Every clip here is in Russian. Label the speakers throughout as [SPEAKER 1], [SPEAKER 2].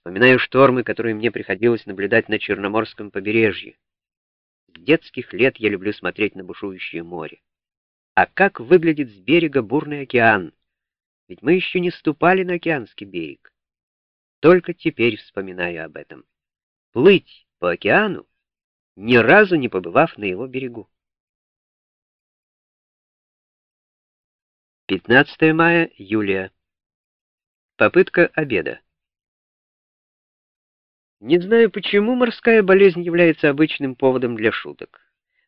[SPEAKER 1] Вспоминаю штормы, которые мне приходилось наблюдать на Черноморском побережье. С детских лет я люблю смотреть на бушующее море. А как выглядит с берега бурный океан? Ведь мы еще не ступали на океанский берег. Только теперь вспоминаю об этом. Плыть по океану, ни разу не побывав на его берегу. 15 мая, Юлия. Попытка обеда. Не знаю, почему морская болезнь является обычным поводом для шуток.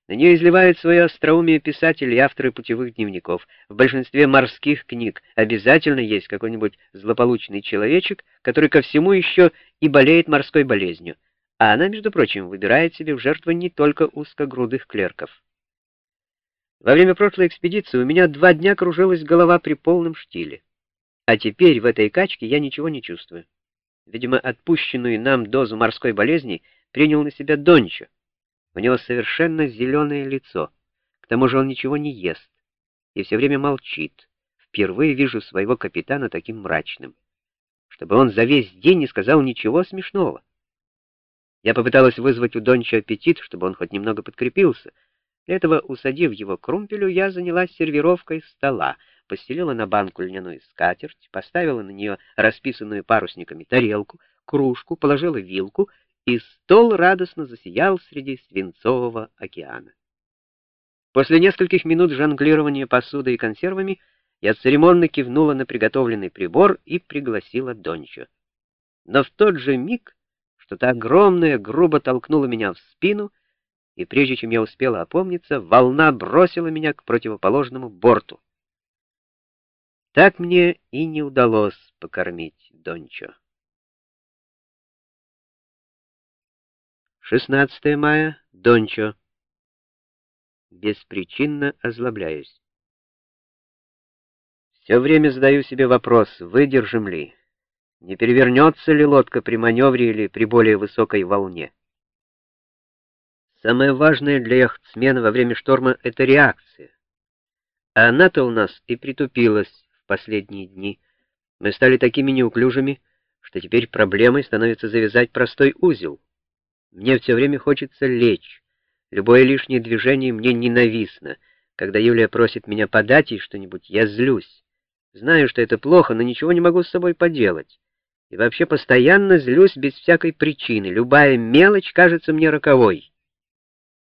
[SPEAKER 1] На нее изливают свое остроумие писатели и авторы путевых дневников. В большинстве морских книг обязательно есть какой-нибудь злополучный человечек, который ко всему еще и болеет морской болезнью. А она, между прочим, выбирает себе в жертву не только узкогрудых клерков. Во время прошлой экспедиции у меня два дня кружилась голова при полном штиле. А теперь в этой качке я ничего не чувствую. Видимо, отпущенную нам дозу морской болезни принял на себя Дончо. У него совершенно зеленое лицо. К тому же он ничего не ест и все время молчит. Впервые вижу своего капитана таким мрачным. Чтобы он за весь день не сказал ничего смешного. Я попыталась вызвать у Донча аппетит, чтобы он хоть немного подкрепился. Для этого, усадив его к румпелю, я занялась сервировкой стола, постелила на банку льняную скатерть, поставила на нее расписанную парусниками тарелку, кружку, положила вилку — и стол радостно засиял среди свинцового океана. После нескольких минут жонглирования посудой и консервами я церемонно кивнула на приготовленный прибор и пригласила Дончо. Но в тот же миг что-то огромное грубо толкнуло меня в спину, и прежде чем я успела опомниться, волна бросила меня к противоположному борту. Так мне и не удалось покормить Дончо. 16 мая. Дончо. Беспричинно озлобляюсь. Все время задаю себе вопрос, выдержим ли, не перевернется ли лодка при маневре или при более высокой волне. Самое важное для яхтсмена во время шторма — это реакция. А она-то у нас и притупилась в последние дни. Мы стали такими неуклюжими, что теперь проблемой становится завязать простой узел — мне все время хочется лечь. Любое лишнее движение мне ненавистно. Когда Юлия просит меня подать ей что-нибудь, я злюсь. Знаю, что это плохо, но ничего не могу с собой поделать. И вообще постоянно злюсь без всякой причины. Любая мелочь кажется мне роковой.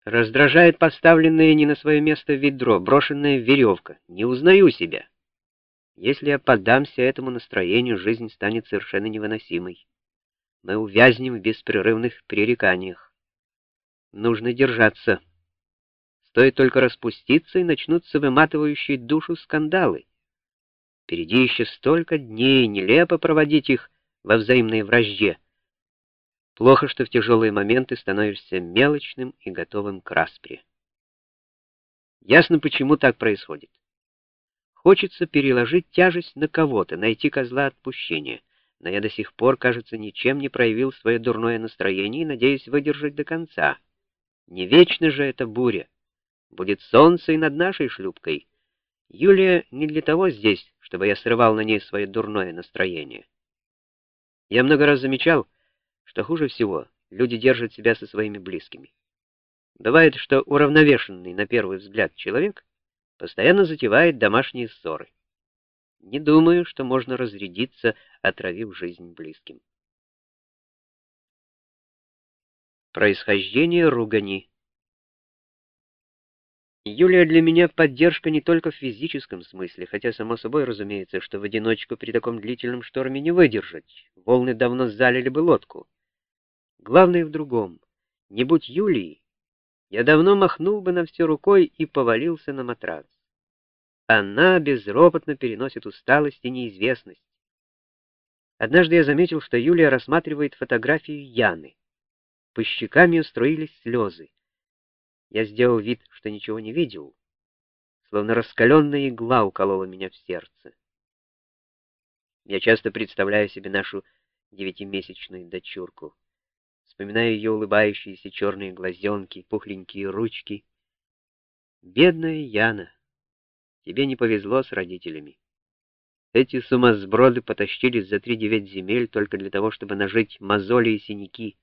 [SPEAKER 1] Раздражает поставленное не на свое место ведро, брошенная веревка. Не узнаю себя. Если я поддамся этому настроению, жизнь станет совершенно невыносимой мы увязнем в беспрерывных пререканиях. Нужно держаться. Стоит только распуститься, и начнутся выматывающие душу скандалы. Впереди еще столько дней, нелепо проводить их во взаимной вражде. Плохо, что в тяжелые моменты становишься мелочным и готовым к распре. Ясно, почему так происходит. Хочется переложить тяжесть на кого-то, найти козла отпущения — но я до сих пор, кажется, ничем не проявил свое дурное настроение и надеюсь выдержать до конца. Не вечно же эта буря. Будет солнце и над нашей шлюпкой. Юлия не для того здесь, чтобы я срывал на ней свое дурное настроение. Я много раз замечал, что хуже всего люди держат себя со своими близкими. Бывает, что уравновешенный на первый взгляд человек постоянно затевает домашние ссоры. Не думаю, что можно разрядиться, отравив жизнь близким. Происхождение ругани Юлия для меня поддержка не только в физическом смысле, хотя, само собой, разумеется, что в одиночку при таком длительном шторме не выдержать. Волны давно залили бы лодку. Главное в другом. Не будь Юлии, я давно махнул бы на все рукой и повалился на матрас. Она безропотно переносит усталость и неизвестность. Однажды я заметил, что Юлия рассматривает фотографию Яны. По щекам ее струились слезы. Я сделал вид, что ничего не видел, словно раскаленная игла уколола меня в сердце. Я часто представляю себе нашу девятимесячную дочурку. Вспоминаю ее улыбающиеся черные глазенки, пухленькие ручки. Бедная Яна. Тебе не повезло с родителями. Эти сумасброды потащились за три девять земель только для того, чтобы нажить мозоли и синяки.